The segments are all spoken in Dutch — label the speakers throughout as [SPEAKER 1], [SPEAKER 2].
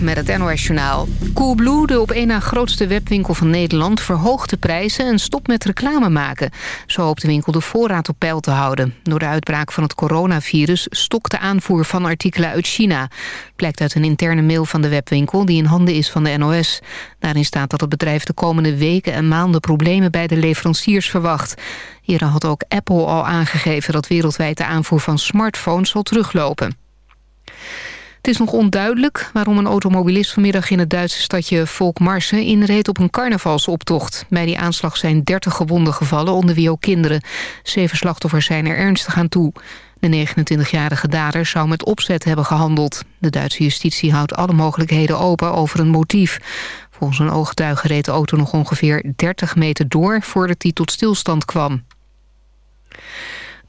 [SPEAKER 1] Met het NOS Journaal. Coolblue, de op één na grootste webwinkel van Nederland... verhoogt de prijzen en stopt met reclame maken. Zo hoopt de winkel de voorraad op peil te houden. Door de uitbraak van het coronavirus stokt de aanvoer van artikelen uit China. Blijkt uit een interne mail van de webwinkel die in handen is van de NOS. Daarin staat dat het bedrijf de komende weken en maanden... problemen bij de leveranciers verwacht. Eerder had ook Apple al aangegeven dat wereldwijd de aanvoer van smartphones zal teruglopen. Het is nog onduidelijk waarom een automobilist vanmiddag in het Duitse stadje Volkmarsen inreed op een carnavalsoptocht. Bij die aanslag zijn 30 gewonden gevallen, onder wie ook kinderen. Zeven slachtoffers zijn er ernstig aan toe. De 29-jarige dader zou met opzet hebben gehandeld. De Duitse justitie houdt alle mogelijkheden open over een motief. Volgens een ooggetuige reed de auto nog ongeveer 30 meter door voordat hij tot stilstand kwam.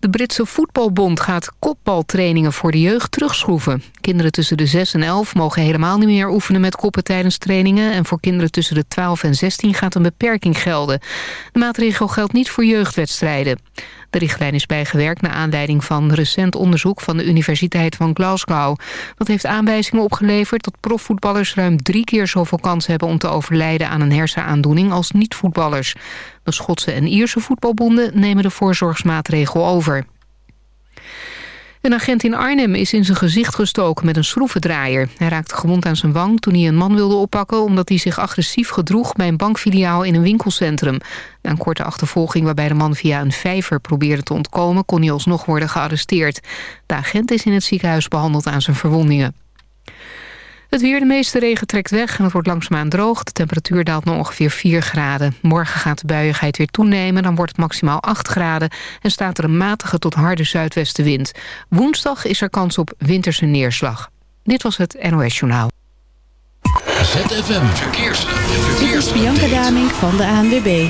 [SPEAKER 1] De Britse Voetbalbond gaat kopbaltrainingen voor de jeugd terugschroeven. Kinderen tussen de 6 en 11 mogen helemaal niet meer oefenen met koppen tijdens trainingen... en voor kinderen tussen de 12 en 16 gaat een beperking gelden. De maatregel geldt niet voor jeugdwedstrijden. De richtlijn is bijgewerkt naar aanleiding van recent onderzoek van de Universiteit van Glasgow. Dat heeft aanwijzingen opgeleverd dat profvoetballers ruim drie keer zoveel kans hebben om te overlijden aan een hersenaandoening als niet-voetballers. De Schotse en Ierse voetbalbonden nemen de voorzorgsmaatregel over. Een agent in Arnhem is in zijn gezicht gestoken met een schroevendraaier. Hij raakte gewond aan zijn wang toen hij een man wilde oppakken... omdat hij zich agressief gedroeg bij een bankfiliaal in een winkelcentrum. Na een korte achtervolging waarbij de man via een vijver probeerde te ontkomen... kon hij alsnog worden gearresteerd. De agent is in het ziekenhuis behandeld aan zijn verwondingen. Het weer, de meeste regen trekt weg en het wordt langzaamaan droog. De temperatuur daalt naar ongeveer 4 graden. Morgen gaat de buiigheid weer toenemen, dan wordt het maximaal 8 graden... en staat er een matige tot harde zuidwestenwind. Woensdag is er kans op winterse neerslag. Dit was het NOS Journaal.
[SPEAKER 2] ZFM Verkeers.
[SPEAKER 3] Dit is Bianca Damink van de ANWB.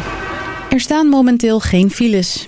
[SPEAKER 3] Er staan momenteel geen files.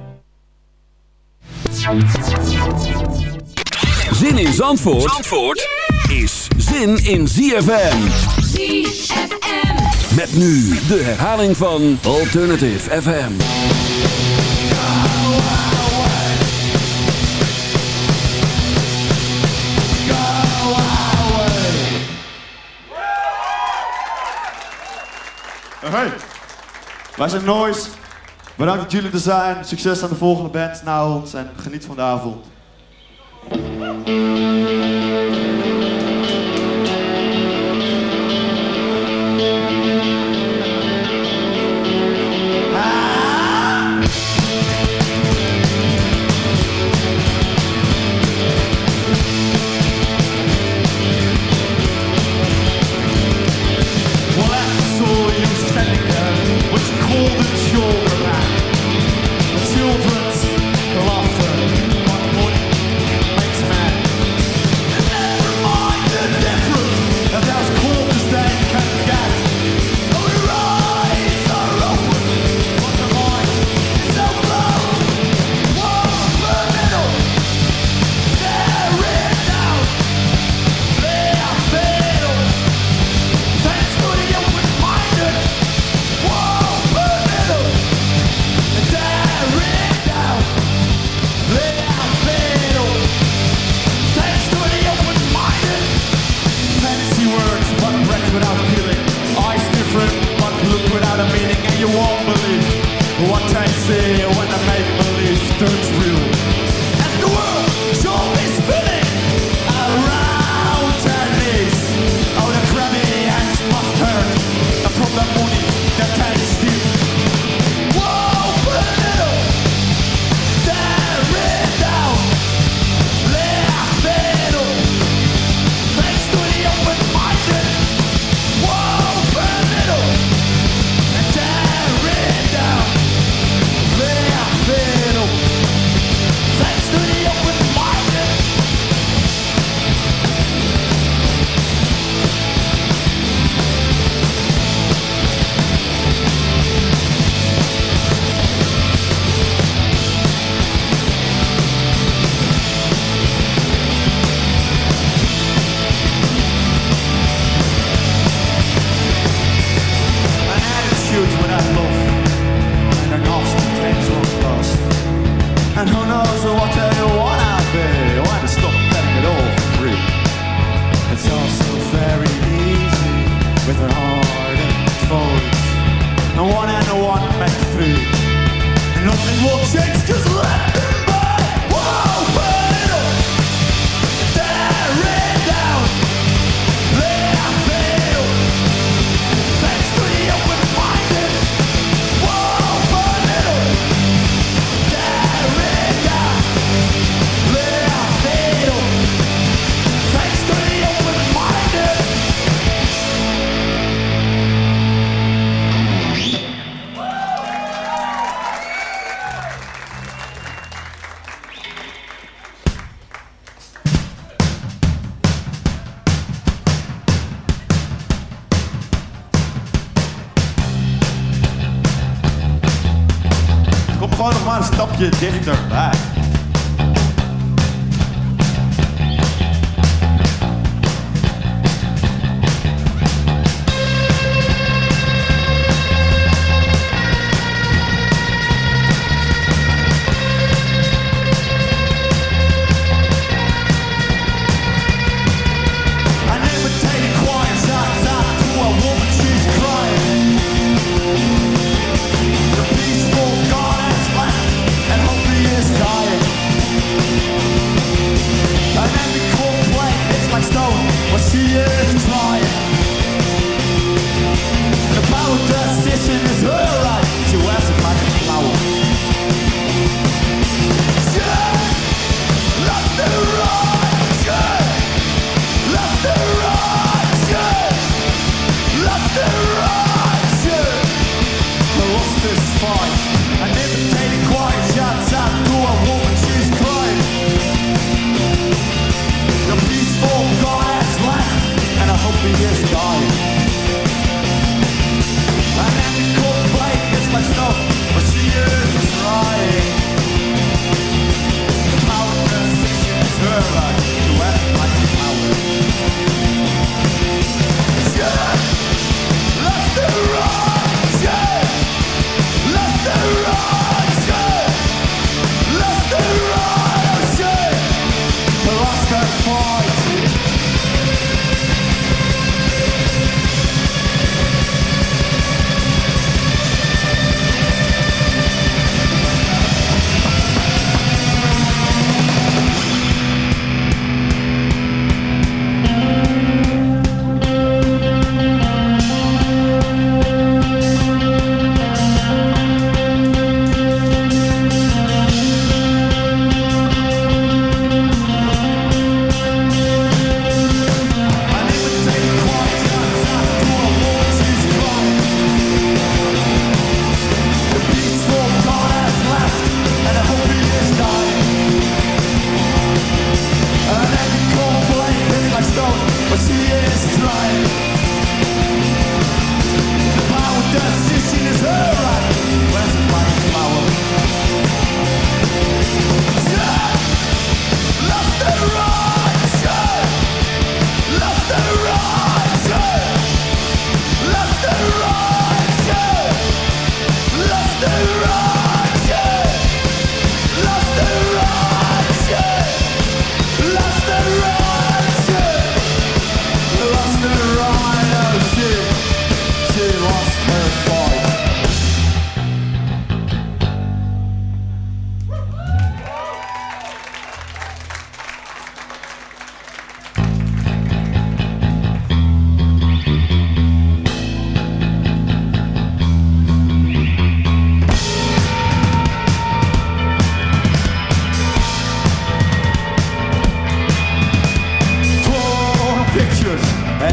[SPEAKER 2] Zin in Zandvoort, Zandvoort is zin in ZFM.
[SPEAKER 4] ZFM.
[SPEAKER 2] Met nu de herhaling van Alternative FM.
[SPEAKER 5] Hey, wij zijn Noise. Bedankt dat jullie er zijn. Succes aan de volgende band na ons en geniet van de avond.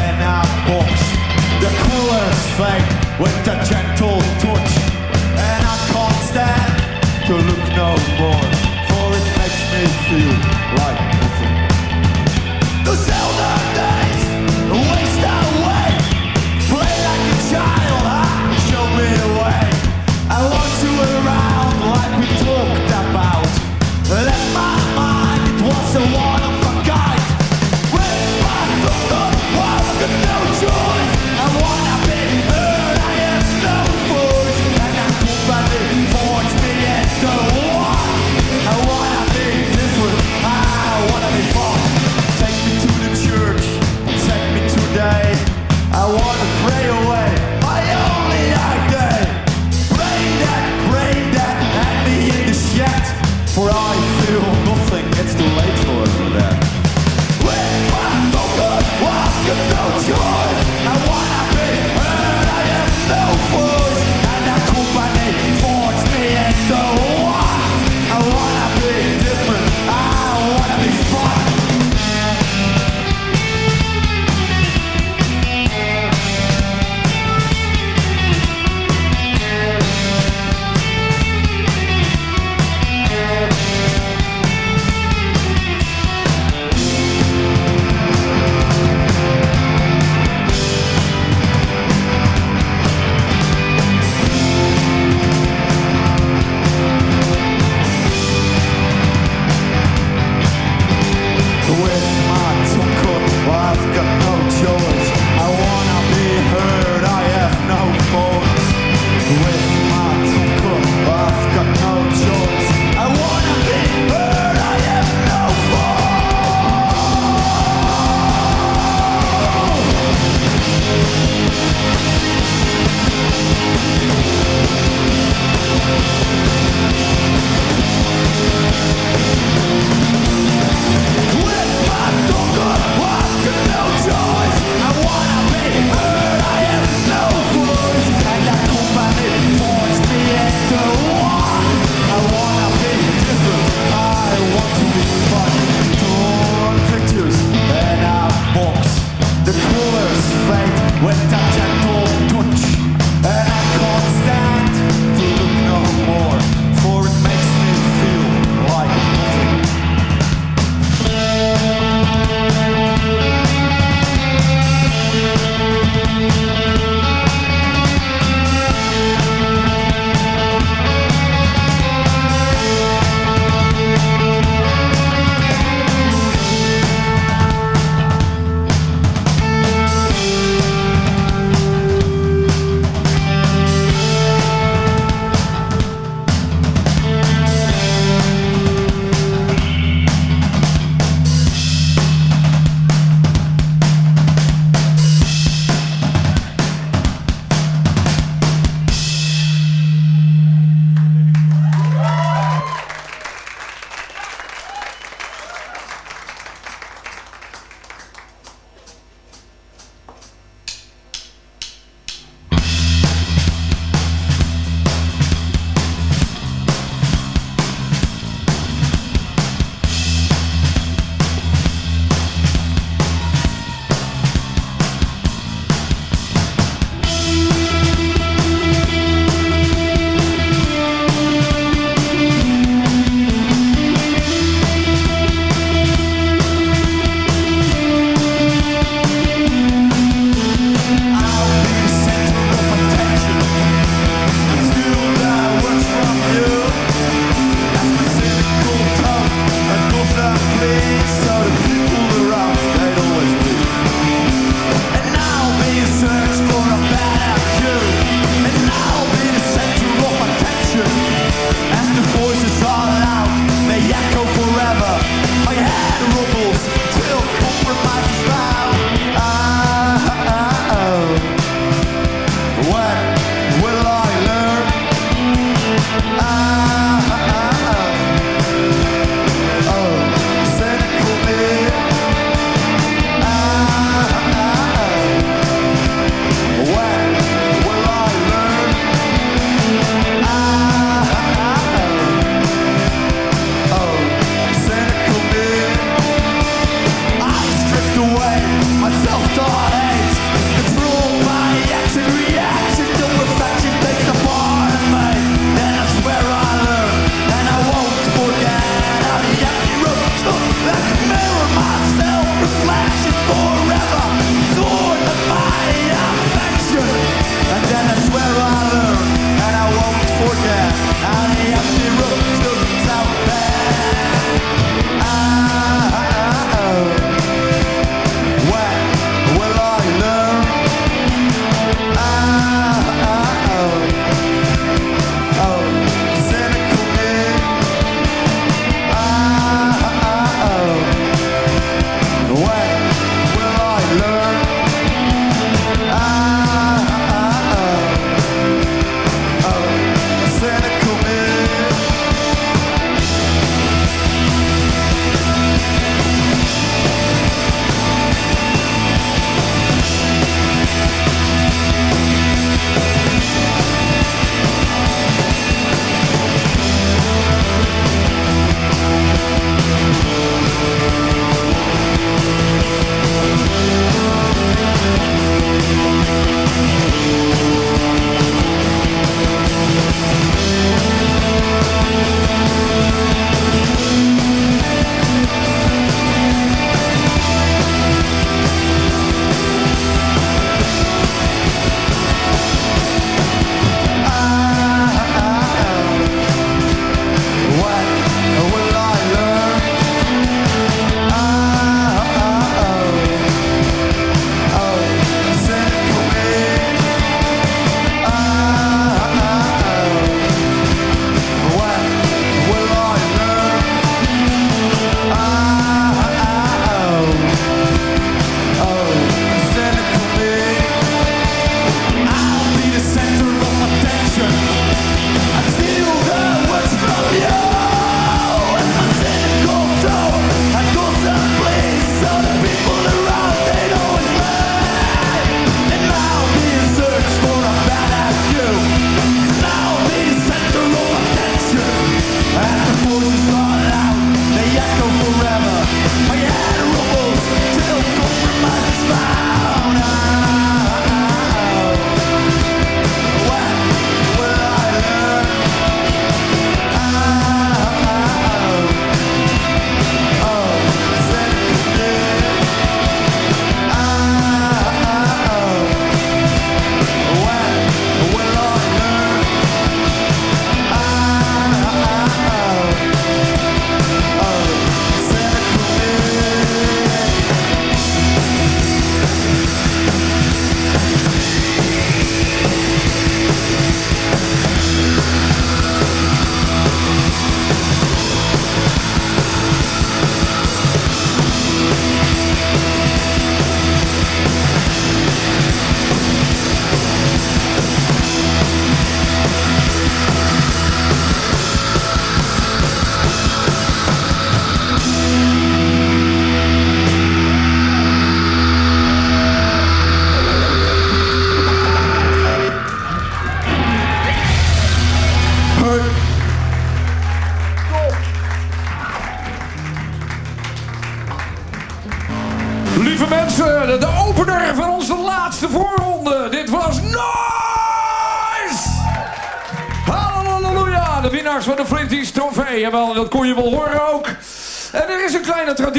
[SPEAKER 5] in a box. The coolers fade with a gentle touch, and I can't stand to look no more, for it makes me feel.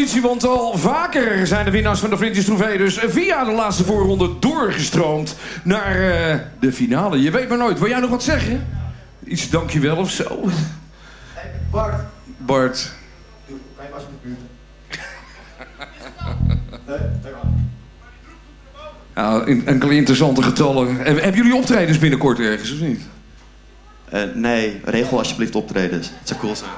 [SPEAKER 6] Traditie, want al vaker zijn de winnaars van de Flinties trofee... dus via de laatste voorronde doorgestroomd naar eh, de finale. Je weet maar nooit. Wil jij nog wat zeggen? Iets dankjewel of zo?
[SPEAKER 5] Bart.
[SPEAKER 6] Bart.
[SPEAKER 5] Kan je alsjeblieft
[SPEAKER 6] Ja, in- enkele interessante getallen. En, hebben jullie optredens binnenkort ergens, of niet?
[SPEAKER 7] Eh, nee, regel alsjeblieft optredens. Het zou cool zijn.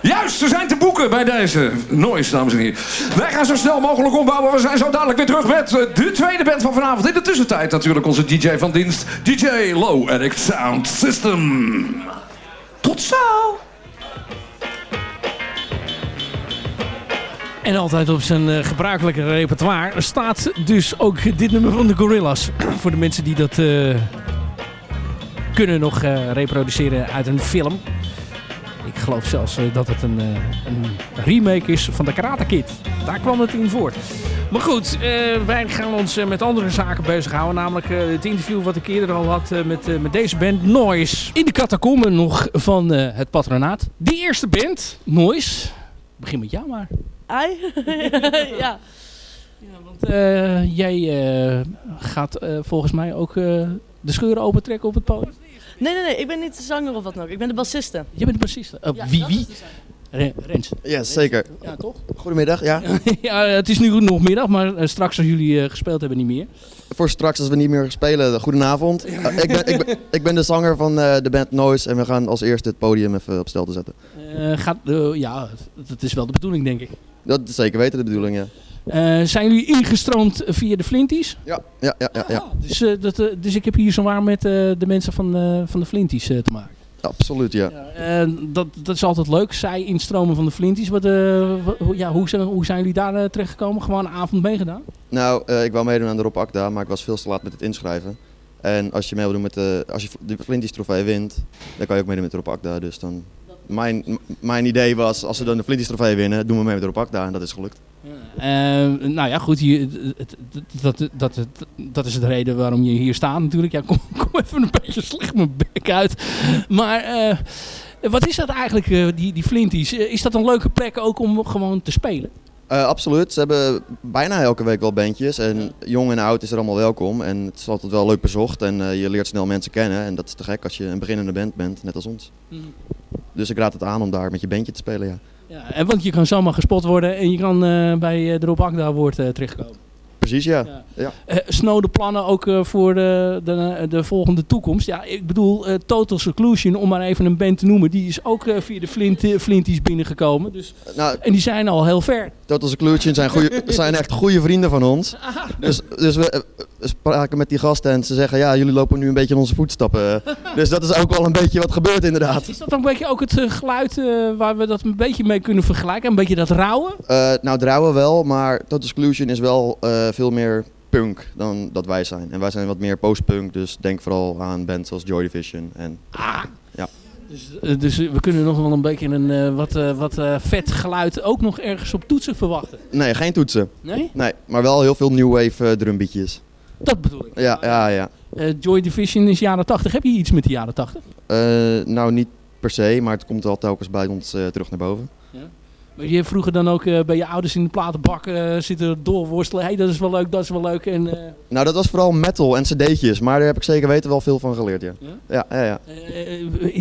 [SPEAKER 6] Juist, ze zijn te boeken bij deze Noise, dames en heren. Wij gaan zo snel mogelijk ombouwen. We zijn zo dadelijk weer terug met eh, de tweede band van vanavond. In de tussentijd natuurlijk onze DJ van dienst, DJ Low Addict Sound System. Tot zo!
[SPEAKER 8] En altijd op zijn eh, gebruikelijke repertoire staat dus ook dit nummer van de Gorillas. Voor de mensen die dat eh, kunnen nog reproduceren uit een film. Ik geloof zelfs eh, dat het een, eh, een remake is van de Karate Kid. Daar kwam het in voort. Maar goed, eh, wij gaan ons eh, met andere zaken bezighouden. Namelijk eh, het interview wat ik eerder al had met, eh, met deze band Noise. In de catacomben nog van eh, het patronaat. Die eerste band, Noise. Begin met jou maar.
[SPEAKER 9] Ai? ja.
[SPEAKER 8] Want eh, jij eh, gaat eh, volgens mij ook eh, de scheuren opentrekken op het podium.
[SPEAKER 9] Nee, nee, nee. Ik ben niet de zanger of wat dan ook. Ik ben de bassiste.
[SPEAKER 8] Je bent de bassiste. Oh,
[SPEAKER 9] Ja,
[SPEAKER 8] wie? wie? Rens.
[SPEAKER 10] Ja, zeker.
[SPEAKER 8] Ja, toch?
[SPEAKER 10] Goedemiddag, ja.
[SPEAKER 8] ja, het is nu nog middag, maar eh, straks als jullie eh, gespeeld hebben niet meer.
[SPEAKER 10] Voor straks als we niet meer spelen, goedenavond. Eh, ik, ben, ik, ben, ik ben de zanger van eh, de band Noise en we gaan als eerste het podium even op stel te zetten.
[SPEAKER 8] Eh, gaat, ja, dat is wel de bedoeling denk ik.
[SPEAKER 10] Dat is zeker weten de bedoeling, ja.
[SPEAKER 8] Eh, zijn jullie ingestroomd via de Flinties?
[SPEAKER 10] Ja, ja, ja, ja. ja.
[SPEAKER 8] Dus, eh, dat, eh, dus ik heb hier zowaar met de mensen van, van de Flinties te maken.
[SPEAKER 10] Absoluut, ja.
[SPEAKER 8] Dat, dat is altijd leuk. Zij instromen van de Flinties. Wat, ja, hoe, zijn, hoe zijn jullie daar terechtgekomen? Gewoon een avond meegedaan?
[SPEAKER 10] Nou, ik wou meedoen aan de Rob Akda, maar ik was veel te laat met het inschrijven. En als je mee wil doen met de, als je de Flinties trofee wint, dan kan je ook meedoen met de Rob Akda. Dus dan, mijn, mijn idee was, als we dan de Flinties trofee winnen, doen we mee met de Rob Akda. En dat is gelukt.
[SPEAKER 8] Eh, nou ja, goed. Hier, dat, dat, dat, dat is de reden waarom je hier staat natuurlijk. Ja, kom, kom even een beetje slecht mijn bek uit. Maar eh, wat is dat eigenlijk, eh, die, die Flinties? Is dat een leuke plek ook om gewoon te spelen?
[SPEAKER 10] Absoluut. Ze hebben bijna elke week wel bandjes. En jong en oud is er allemaal welkom. En het is altijd wel leuk bezocht. En je leert snel mensen kennen. En dat is te gek als je een beginnende band bent, net als ons.
[SPEAKER 8] Mhm.
[SPEAKER 10] Dus ik raad het aan om daar met je bandje te spelen, ja.
[SPEAKER 8] Ja, en want je kan zomaar gespot worden en je kan eh, bij eh, de Rob Akda woord eh, terechtkomen.
[SPEAKER 10] Precies, ja. ja.
[SPEAKER 8] Eh, snode plannen ook eh, voor de, de, de volgende toekomst. Ja, ik bedoel, eh, Total Seclusion, om maar even een band te noemen, die is ook via de Flint, Flinties binnengekomen. Dus,
[SPEAKER 10] Nou,
[SPEAKER 8] en die zijn al heel ver.
[SPEAKER 10] Total Seclusion zijn, goeie, zijn echt goede vrienden van ons. Dus, dus we, we spraken met die gasten en ze zeggen, ja, jullie lopen nu een beetje in onze voetstappen. Dus dat is ook wel een beetje wat gebeurt inderdaad.
[SPEAKER 8] Is dat dan een beetje ook het geluid waar we dat een beetje mee kunnen vergelijken? Een beetje dat rauwe?
[SPEAKER 10] Eh, nou, Drouwen wel, maar Total Seclusion is wel veel meer punk dan dat wij zijn. En wij zijn wat meer post-punk, dus denk vooral aan bands als Joy Division. En, ja.
[SPEAKER 8] Dus, eh, dus we kunnen nog wel een beetje een eh, wat, eh, wat vet geluid ook nog ergens op toetsen verwachten.
[SPEAKER 10] Nee, geen toetsen.
[SPEAKER 8] Nee?
[SPEAKER 10] Nee, maar wel heel veel new wave drumbeatjes.
[SPEAKER 8] Dat bedoel ik.
[SPEAKER 10] Ja, ja, ja.
[SPEAKER 8] Eh, Joy Division is jaren 80. Heb je iets met de jaren 80?
[SPEAKER 10] Eh, nou, niet per se, maar het komt wel telkens bij ons terug naar boven.
[SPEAKER 8] Maar je vroeger dan ook eh, bij je ouders in de platenbak eh, zitten doorworstelen. Hé, hey, dat is wel leuk, dat is wel leuk. En, eh,
[SPEAKER 10] Nou, dat was vooral metal en cd'tjes, maar daar heb ik zeker weten wel veel van geleerd, ja.
[SPEAKER 8] Ja?
[SPEAKER 10] Ja, ja,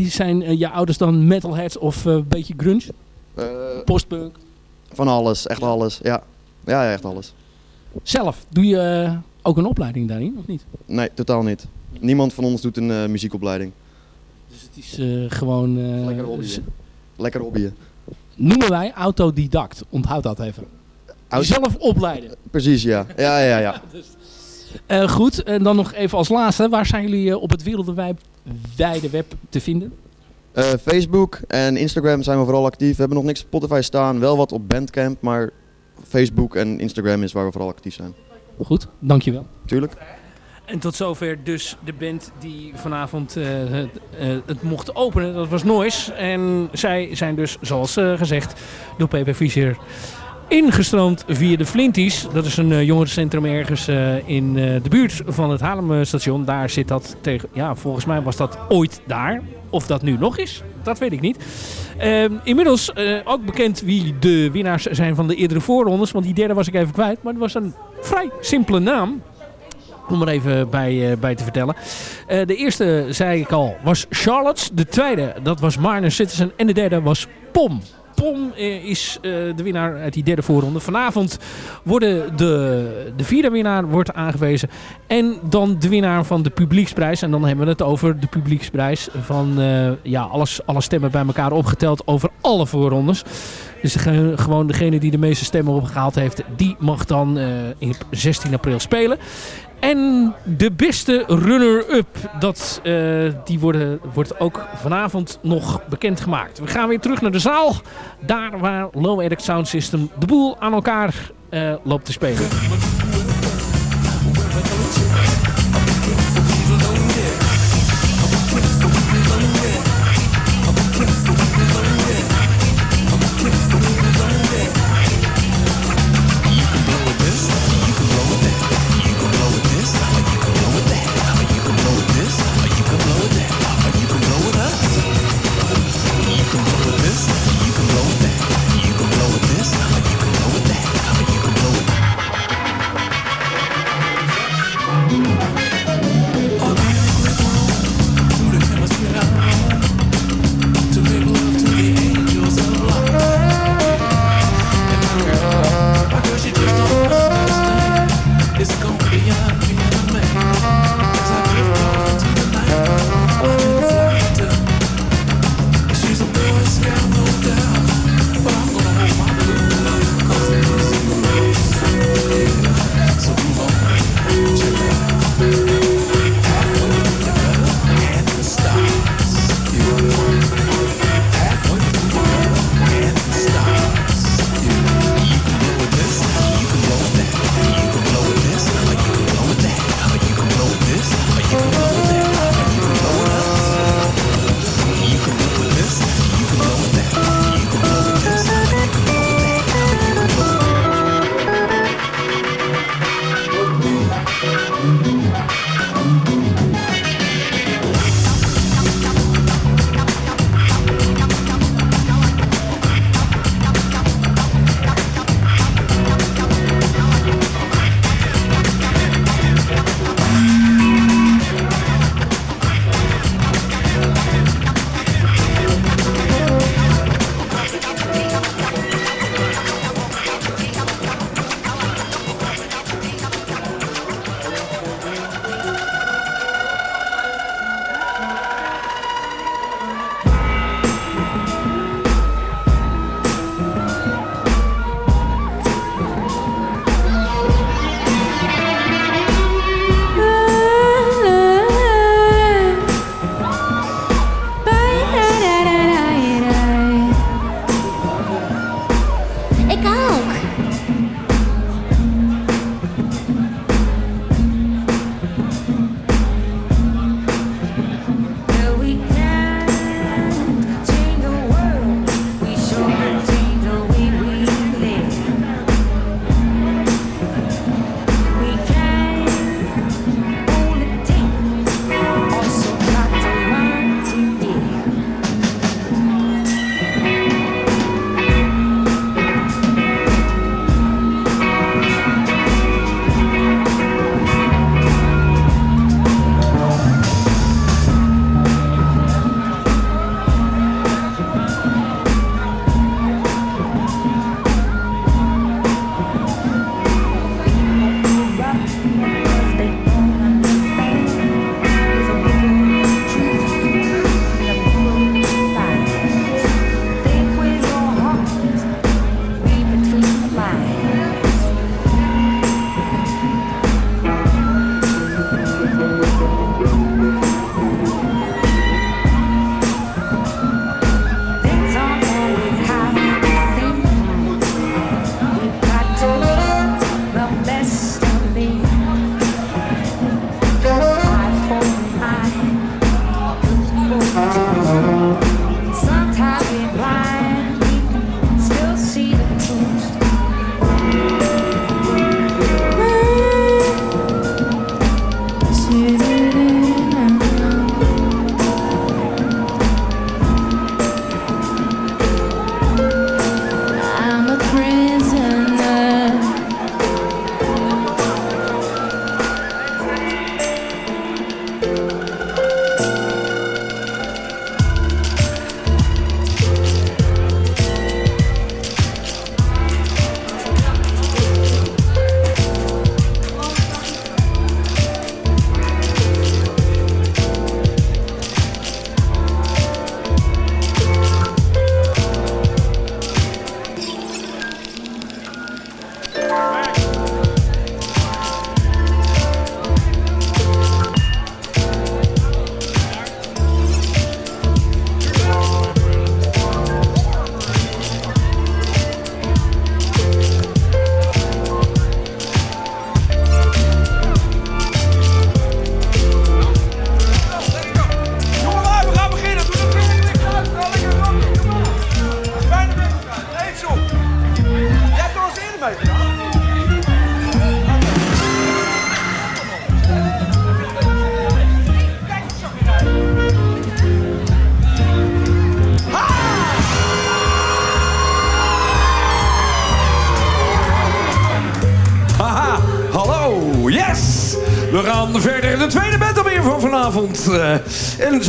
[SPEAKER 8] zijn je ouders dan metalheads of een beetje grunge? Postpunk?
[SPEAKER 10] Van alles, echt alles, ja. Ja, ja, echt alles.
[SPEAKER 8] Zelf, doe je ook een opleiding daarin, of niet?
[SPEAKER 10] Nee, totaal niet. Niemand van ons doet een muziekopleiding.
[SPEAKER 8] Dus het is gewoon...
[SPEAKER 10] Lekker hobbyen. Lekker hobbyen.
[SPEAKER 8] Noemen wij autodidact. Onthoud dat even.
[SPEAKER 10] Auto-
[SPEAKER 8] Zelf opleiden.
[SPEAKER 10] Precies, ja. Ja, ja, ja.
[SPEAKER 8] Eh, goed, en dan nog even als laatste. Waar zijn jullie eh, op het wereldwijde web te vinden?
[SPEAKER 10] Eh, Facebook en Instagram zijn we vooral actief. We hebben nog niks op Spotify staan, wel wat op Bandcamp, maar Facebook en Instagram is waar we vooral actief zijn.
[SPEAKER 8] Goed, dankjewel.
[SPEAKER 10] Tuurlijk.
[SPEAKER 8] En tot zover dus de band die vanavond eh, het, eh, het mocht openen. Dat was Noise. En zij zijn dus, zoals eh, gezegd, door PP Fischer ingestroomd via de Flinties. Dat is een jongerencentrum ergens in de buurt van het Haarlemstation. Daar zit dat tegen... Ja, volgens mij was dat ooit daar. Of dat nu nog is, dat weet ik niet. Ehm, inmiddels ook bekend wie de winnaars zijn van de eerdere voorrondes. Want die derde was ik even kwijt. Maar het was een vrij simpele naam. Om er even bij, eh, bij te vertellen. Eh, de eerste, zei ik al, was Charlotte. De tweede, dat was Marner Citizen. En de derde was Pom. Pom eh, is de winnaar uit die derde voorronde. Vanavond worden de, de vierde winnaar wordt aangewezen. En dan de winnaar van de publieksprijs. En dan hebben we het over de publieksprijs van ja, alles, alle stemmen bij elkaar opgeteld over alle voorrondes. Dus gewoon degene die de meeste stemmen opgehaald heeft, die mag dan eh, op 16 april spelen. En de beste runner-up, dat, eh, die worden, wordt ook vanavond nog bekendgemaakt. We gaan weer terug naar de zaal. Daar waar Low Edit Sound System de boel aan elkaar eh, loopt te spelen.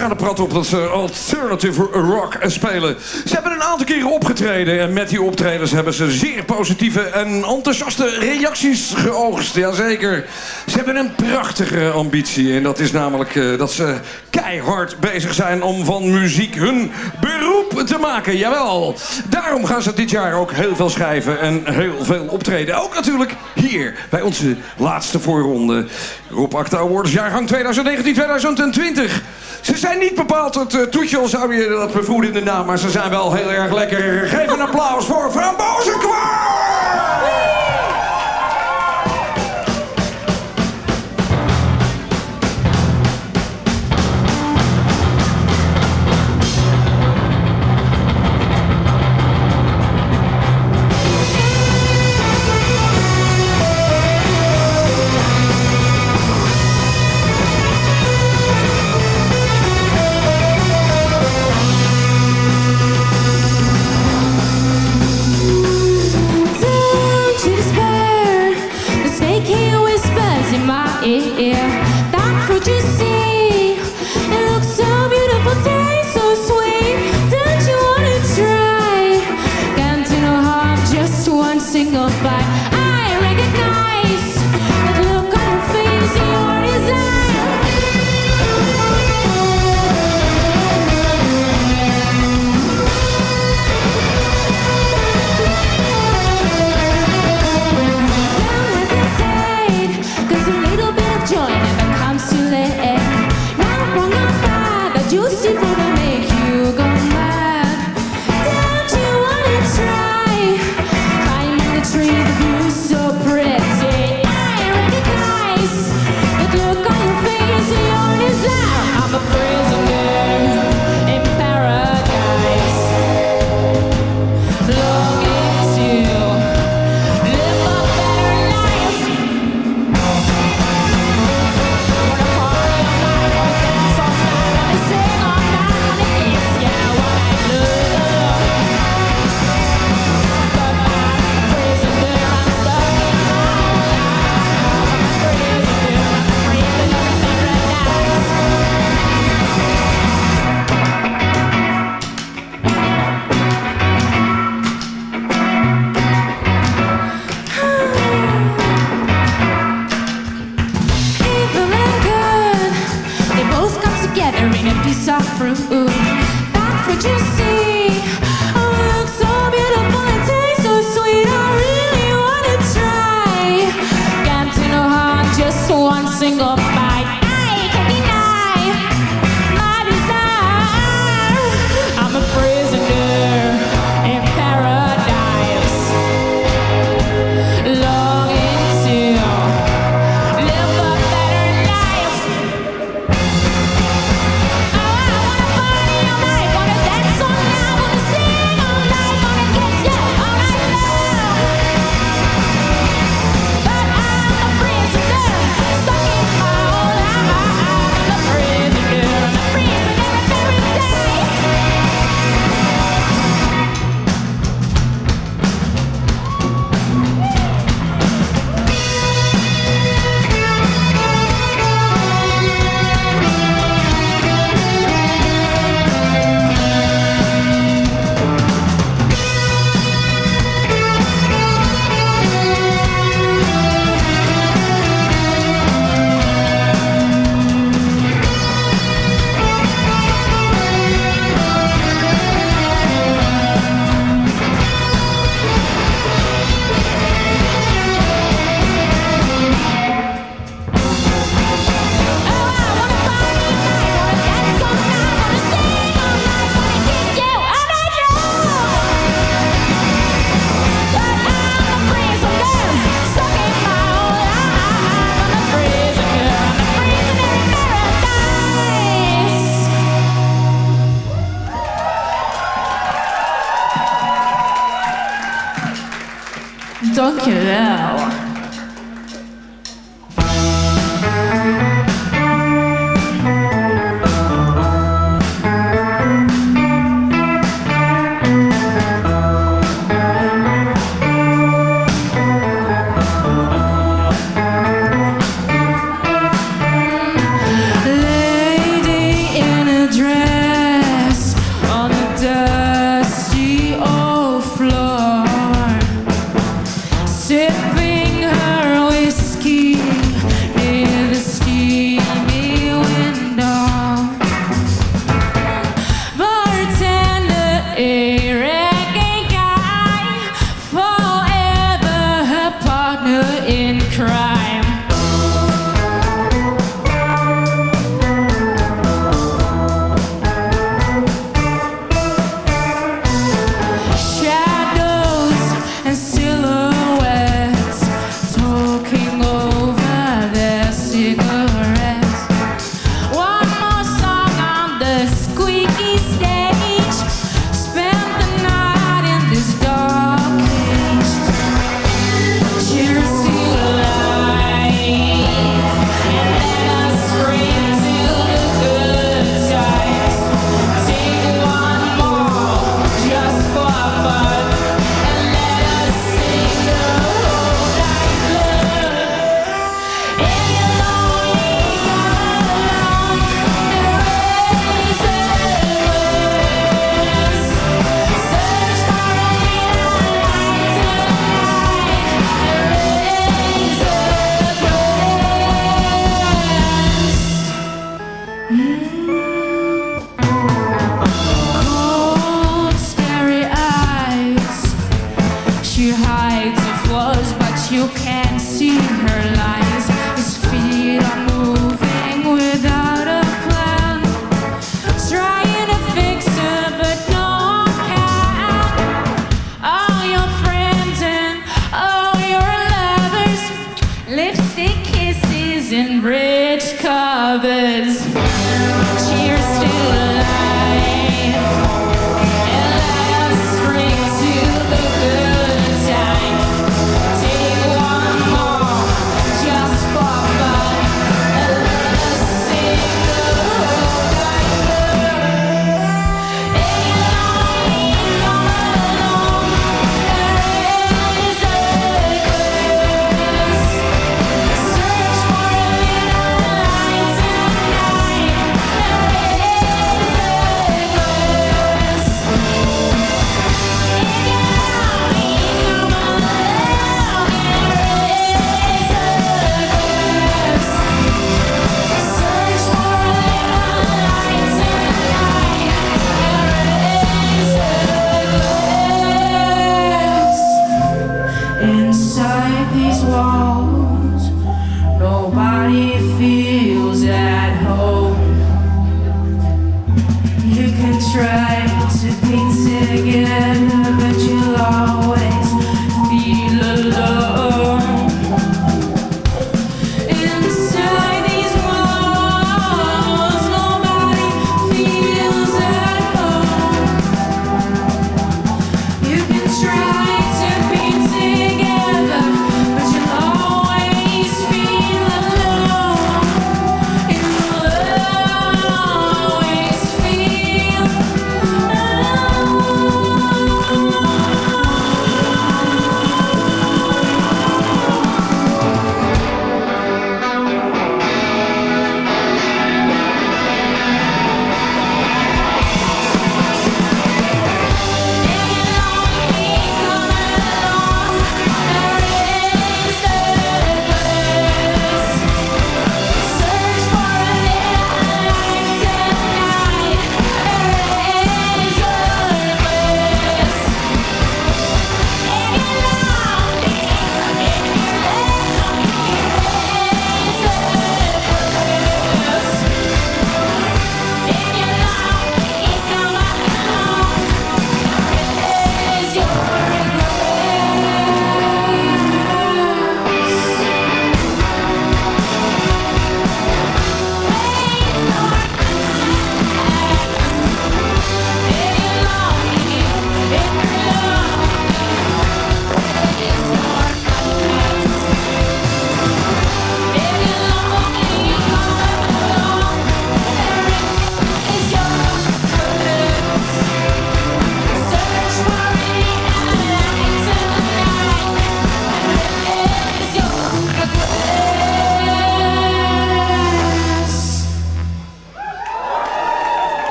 [SPEAKER 4] gaan er praten op dat ze eh, alternative rock spelen. Ze hebben een aantal keren opgetreden. En met die optredens hebben ze zeer positieve en enthousiaste reacties geoogst. Jazeker. Ze hebben een prachtige ambitie. En dat is namelijk eh, dat ze keihard bezig zijn om van muziek hun beroep te maken. Jawel. Daarom gaan ze dit jaar ook heel veel schrijven en heel veel optreden. Ook natuurlijk hier bij onze laatste voorronde. Rob Acta Awards jaargang 2019-2020 ze zijn niet bepaald het eh, toetje, zou je dat bevoeden in de naam, maar ze zijn wel heel erg lekker. Geef een applaus voor Frambozenkwaar!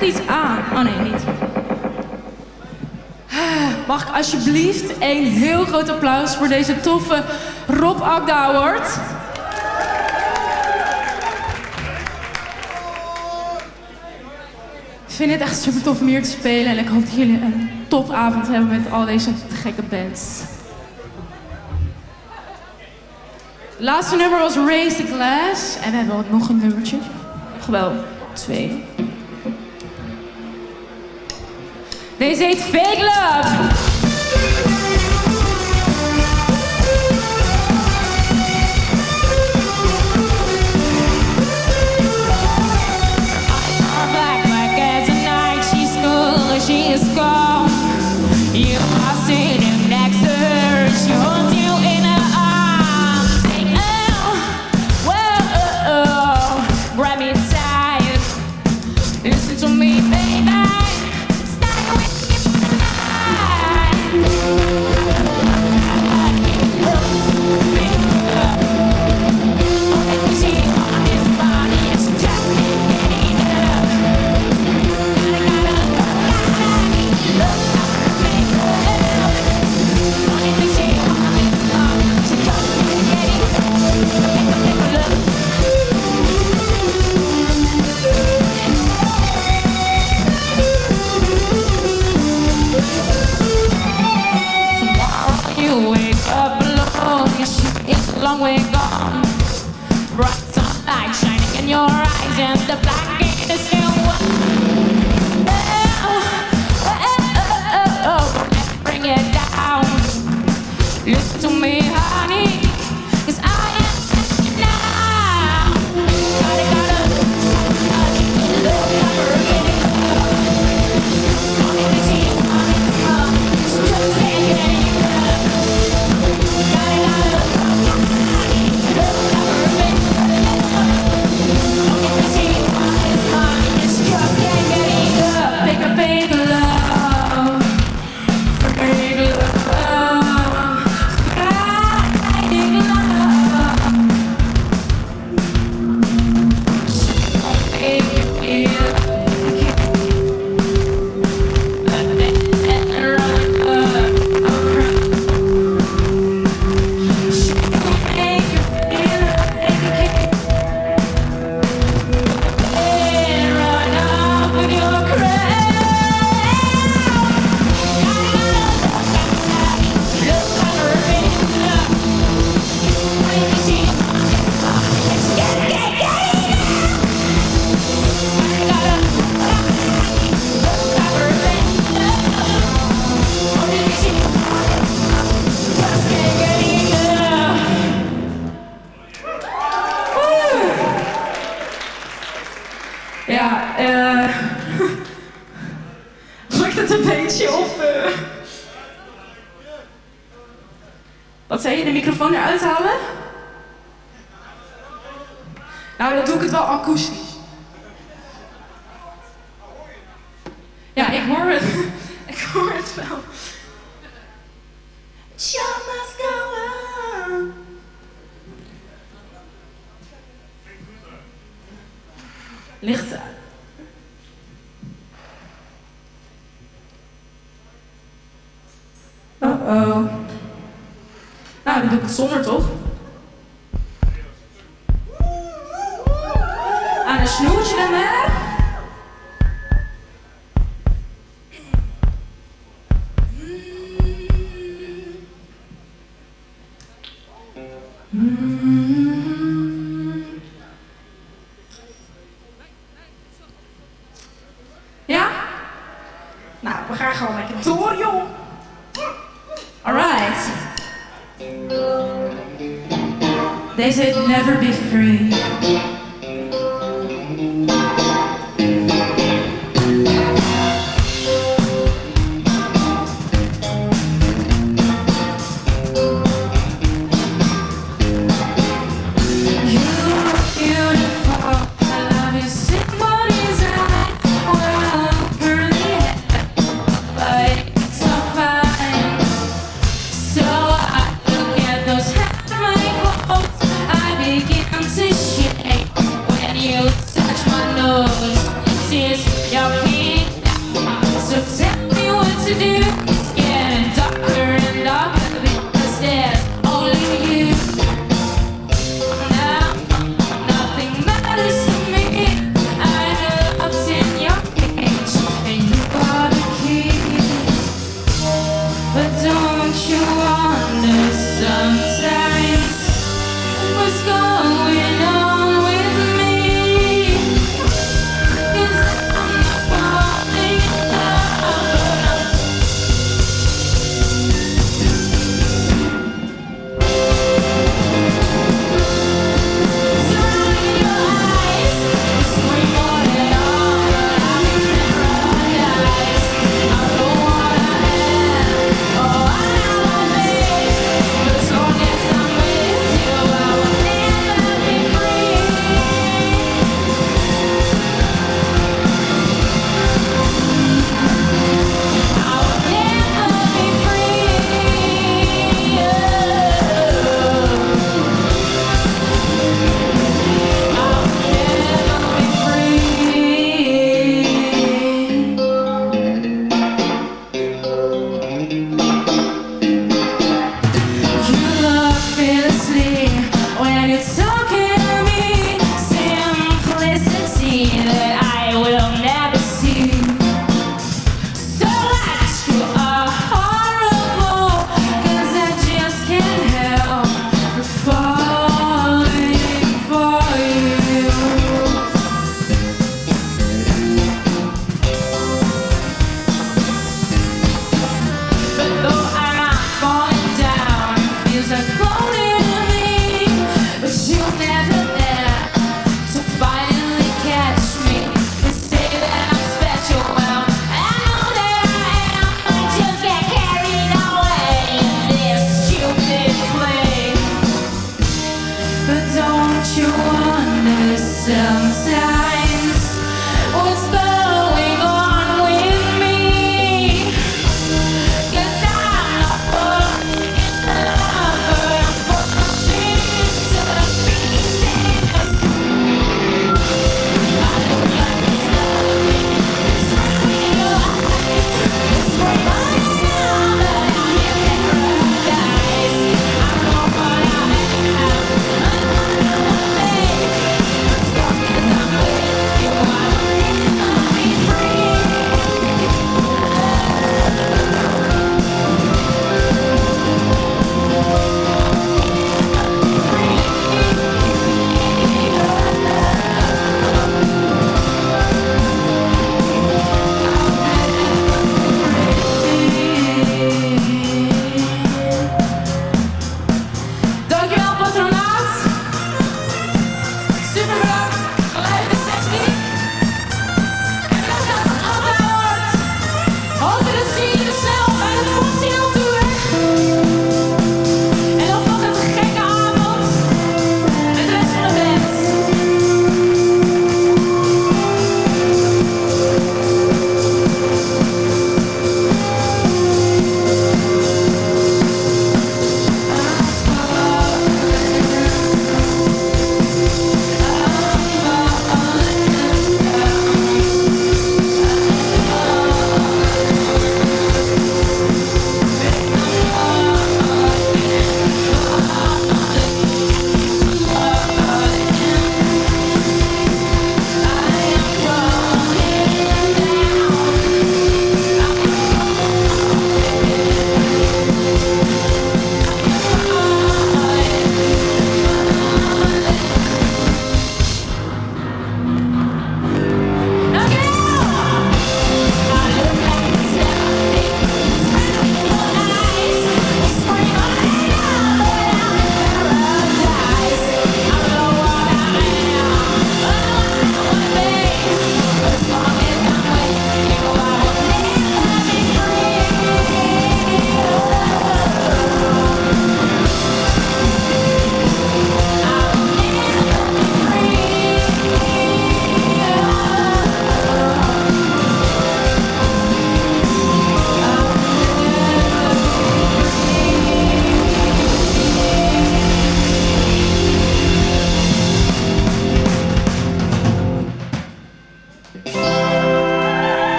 [SPEAKER 4] Echt iets aan. Oh nee, niet. Mag ik alsjeblieft een heel groot applaus voor deze toffe Rob Agda? Ik vind het echt super tof om hier te spelen en ik hoop dat jullie een topavond hebben met al deze gekke bands. Laatste nummer was Raise the Glass en we hebben nog een nummertje. Wel twee. Deze heet Fake Love. Wat zei je, de microfoon eruit halen? Nou, dan doe ik het wel akoestisch. Ja, ik hoor het.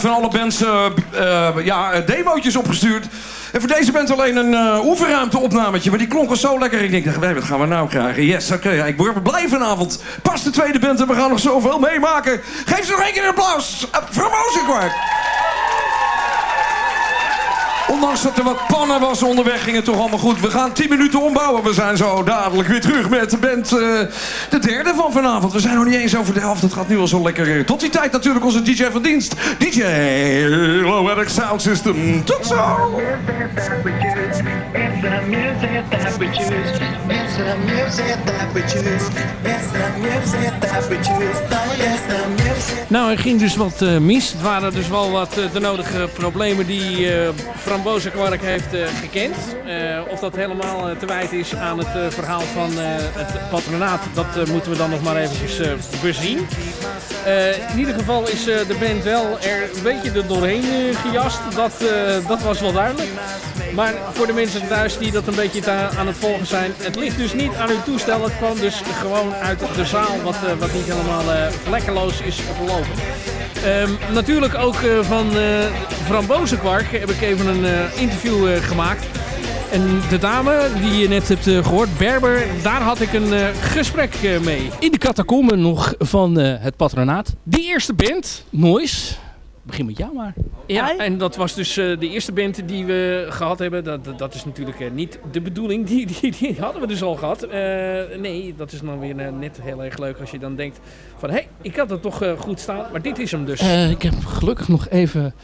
[SPEAKER 6] Van alle bands eh, ja, eh, demootjes opgestuurd. En voor deze band alleen een eh oefenruimte-opnametje. Maar die klonken zo lekker. Ik denk, "Wij, wat gaan we nou krijgen? Yes, oké. ik word blij vanavond. Pas de tweede band en we gaan nog zoveel meemaken. Geef ze nog één keer een applaus. Uh, Frambozenkwark. Ondanks dat er wat pannen was onderweg, ging het toch allemaal goed. We gaan 10 minuten ombouwen. We zijn zo dadelijk weer terug met de band. eh, de derde van vanavond. We zijn nog niet eens over de helft. Het gaat nu al zo lekker. eh. Tot die tijd natuurlijk onze DJ van dienst. DJ Low Sound System. Tot zo!
[SPEAKER 8] Nou, er ging dus wat eh, mis. Het waren dus wel wat eh, de nodige problemen die eh Frambozenkwark heeft gekend. Of dat helemaal te wijten is aan het verhaal van het patronaat, dat moeten we dan nog maar eventjes bezien. In ieder geval is de band wel er een beetje er doorheen gejast. Dat, dat was wel duidelijk. Maar voor de mensen thuis die dat een beetje aan het volgen zijn, het ligt dus niet aan uw toestel. Het kwam dus gewoon uit de zaal, wat, eh, wat niet helemaal eh vlekkeloos is verlopen. Ehm, natuurlijk ook eh, van eh Frambozenkwark heb ik even een interview gemaakt. En de dame die je net hebt eh, gehoord, Berber, daar had ik een gesprek mee. In de catacomben nog van het patronaat. Die eerste band, Noise. Begin met jou maar. Ja, en dat was dus eh, de eerste band die we gehad hebben. Dat, dat, dat is natuurlijk eh, niet de bedoeling. Die, die, die hadden we dus al gehad. Eh, nee, dat is dan weer net heel erg leuk als je dan denkt van... hé, hey, ik had het toch goed staan, maar dit is hem dus. ik heb gelukkig nog even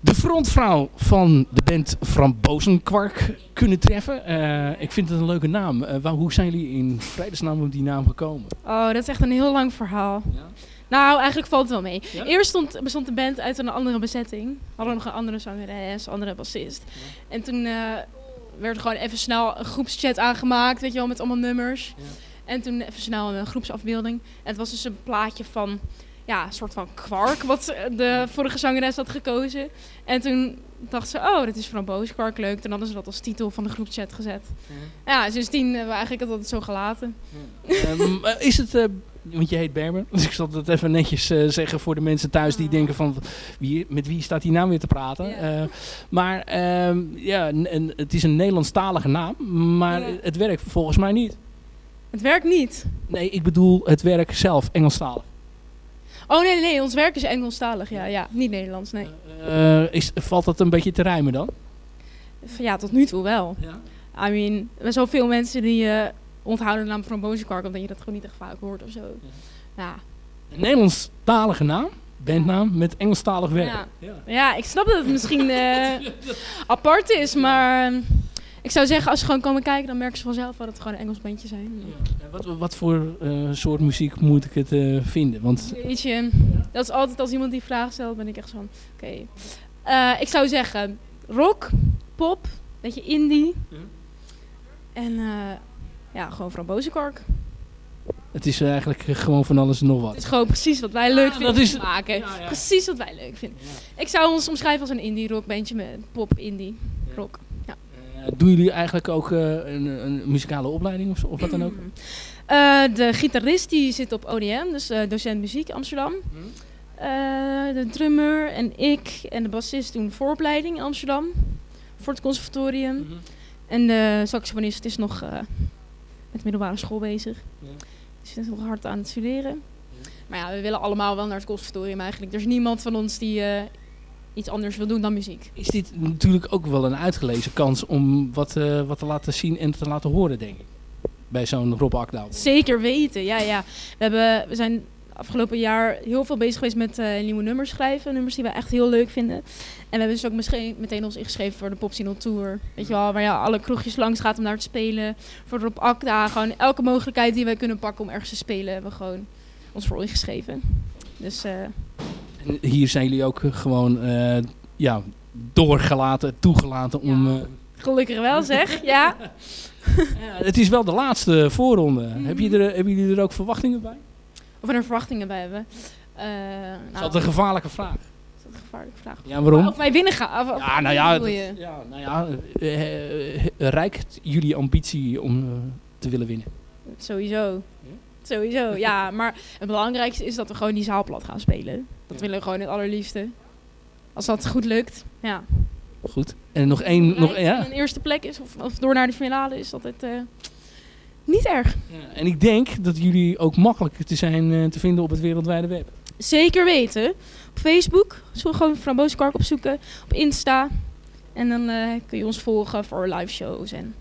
[SPEAKER 8] de frontvrouw van de band Frambozenkwark kunnen treffen. Eh, ik vind het een leuke naam. Waar, hoe zijn jullie in vredesnaam op die naam gekomen?
[SPEAKER 4] Oh, dat is echt een heel lang verhaal. Nou, eigenlijk valt het wel mee. Eerst stond, bestond de band uit een andere bezetting. Hadden we nog een andere zangeres, andere bassist. En toen eh, werd er gewoon even snel een groepschat aangemaakt, weet je wel, met allemaal nummers. En toen even snel een groepsafbeelding. En het was dus een plaatje van, ja, een soort van kwark, wat de vorige zangeres had gekozen. En toen dacht ze, oh, dit is frambozenkwark, leuk. Toen hadden ze dat als titel van de groepschat gezet. Ja, sindsdien hebben we eigenlijk het altijd zo gelaten.
[SPEAKER 8] Ehm, eh, is het, eh, want je heet Berber, dus ik zal het even netjes eh, zeggen voor de mensen thuis die denken van wie, met wie staat die naam weer te praten. Eh, maar ehm, ja, en het is een Nederlandstalige naam, maar het werkt volgens mij niet.
[SPEAKER 4] Het werkt niet.
[SPEAKER 8] Nee, ik bedoel het werk zelf, Engelstalig.
[SPEAKER 4] Oh nee, nee, nee, ons werk is Engelstalig, ja, ja. Niet Nederlands, nee.
[SPEAKER 8] Eh, is, valt dat een beetje te rijmen dan?
[SPEAKER 4] Ja, tot nu toe wel. I mean, er zijn zoveel mensen die onthouden de naam frambozenkwark, omdat je dat gewoon niet echt vaak hoort of zo. Ja.
[SPEAKER 8] Een Nederlandstalige naam, bandnaam, met Engelstalig werk.
[SPEAKER 4] Ja. Ja. ik snap dat het misschien eh, apart is, maar eh, ik zou zeggen, als ze gewoon komen kijken, dan merken ze vanzelf dat het gewoon een Engels bandje zijn.
[SPEAKER 8] En Wat, wat voor eh, soort muziek moet ik het eh, vinden? Want
[SPEAKER 4] Weet je, dat is altijd als iemand die vraag stelt, ben ik echt zo van, oké. Eh, ik zou zeggen, rock, pop, beetje indie. En eh, ja, gewoon frambozenkwark.
[SPEAKER 8] het is eigenlijk eh, gewoon van alles en nog wat.
[SPEAKER 4] Het is gewoon precies wat wij leuk
[SPEAKER 8] Ja,
[SPEAKER 4] vinden
[SPEAKER 8] dat is-
[SPEAKER 4] te maken. Precies wat wij leuk vinden. Ik zou ons omschrijven als een indie rockbandje met pop indie rock. Ja.
[SPEAKER 8] Eh, doen jullie eigenlijk ook eh, een, een muzikale opleiding of, zo- of wat dan ook?
[SPEAKER 4] Eh, de gitarist die zit op ODM, dus eh, docent muziek Amsterdam.
[SPEAKER 8] Mhm.
[SPEAKER 4] Eh, de drummer en ik en de bassist doen vooropleiding in Amsterdam voor het conservatorium.
[SPEAKER 8] Mhm.
[SPEAKER 4] En de saxofonist is nog eh, met de middelbare school bezig. Dus is nog hard aan het studeren. Maar ja, we willen allemaal wel naar het conservatorium eigenlijk. Er is niemand van ons die eh, iets anders wil doen dan muziek.
[SPEAKER 8] Is dit natuurlijk ook wel een uitgelezen kans om wat, eh, wat te laten zien en te laten horen, denk ik. Bij zo'n Rob Akdaal.
[SPEAKER 4] Zeker weten, ja, ja. We, hebben, we zijn afgelopen jaar heel veel bezig geweest met eh, nieuwe nummers schrijven. Nummers die we echt heel leuk vinden. En we hebben dus ook misschien meteen ons ingeschreven voor de Popsingle Tour. Weet je wel, waar je alle kroegjes langs gaat om daar te spelen. Voor Rob Akda, gewoon elke mogelijkheid die wij kunnen pakken om ergens te spelen, hebben we gewoon ons voor ingeschreven. Dus eh,
[SPEAKER 8] En hier zijn jullie ook eh, gewoon ja, doorgelaten, toegelaten om...
[SPEAKER 4] gelukkig wel zeg, ja.
[SPEAKER 8] het is wel de laatste voorronde. Heb je er, hebben jullie er ook verwachtingen bij?
[SPEAKER 4] Of we er verwachtingen bij hebben. Eh,
[SPEAKER 8] Dat is
[SPEAKER 4] nou,
[SPEAKER 8] altijd een gevaarlijke vraag.
[SPEAKER 4] is dat
[SPEAKER 11] gevaarlijk vraag.
[SPEAKER 8] Ja, waarom?
[SPEAKER 11] Of wij winnen gaan. Of,
[SPEAKER 8] Ja, nou ja, dat- ja, nou ja eh, eh, reikt jullie ambitie om te willen winnen?
[SPEAKER 11] Sowieso. Sowieso, ja. Maar het belangrijkste is dat we gewoon die zaal plat gaan spelen. Dat willen we gewoon het allerliefste. Als dat goed lukt, ja.
[SPEAKER 8] Goed. En nog één, nog, ja.
[SPEAKER 11] Een eerste plek is of, of door naar de finale is dat het eh, niet erg.
[SPEAKER 8] En ik denk dat jullie ook makkelijk te zijn eh, te vinden op het wereldwijde web.
[SPEAKER 11] Zeker weten. Op Facebook, zo gewoon frambozenkark opzoeken. Op Insta. En dan eh, kun je ons volgen voor live shows en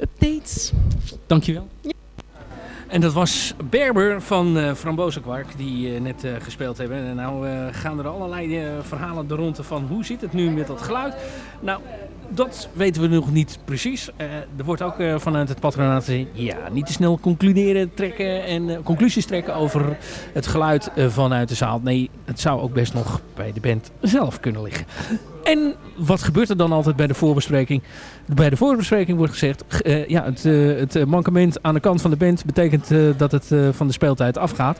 [SPEAKER 11] updates.
[SPEAKER 8] Dankjewel. En dat was Berber van eh Frambozenkwark die eh, net eh, gespeeld hebben. En nou gaan er allerlei verhalen de ronde van hoe zit het nu met dat geluid. Nou, dat weten we nog niet precies. Eh, er wordt ook eh, vanuit het patronaat gezegd, ja, niet te snel concluderen, trekken en eh, conclusies trekken over het geluid vanuit de zaal. Nee, het zou ook best nog bij de band zelf kunnen liggen. En wat gebeurt er dan altijd bij de voorbespreking? Bij de voorbespreking wordt gezegd, eh, ja, het, eh, het eh, mankement aan de kant van de band betekent dat het van de speeltijd afgaat.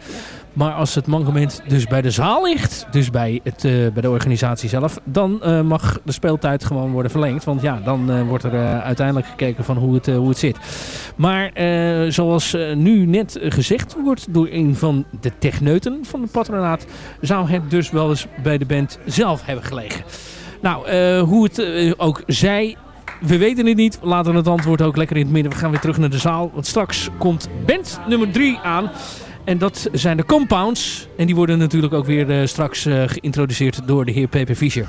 [SPEAKER 8] Maar als het mankement dus bij de zaal ligt, dus bij, het, bij de organisatie zelf, dan mag de speeltijd gewoon worden verlengd. Want ja, dan wordt er uiteindelijk gekeken van hoe het, hoe het zit. Maar zoals nu net gezegd wordt door een van de techneuten van het patronaat, zou het dus wel eens bij de band zelf hebben gelegen. Nou, eh, hoe het eh, ook zij, we weten het niet. Laten we het antwoord ook lekker in het midden. We gaan weer terug naar de zaal. Want straks komt band nummer 3 aan. En dat zijn de Compounds. En die worden natuurlijk ook weer eh, straks geïntroduceerd door de heer Pepe Fischer.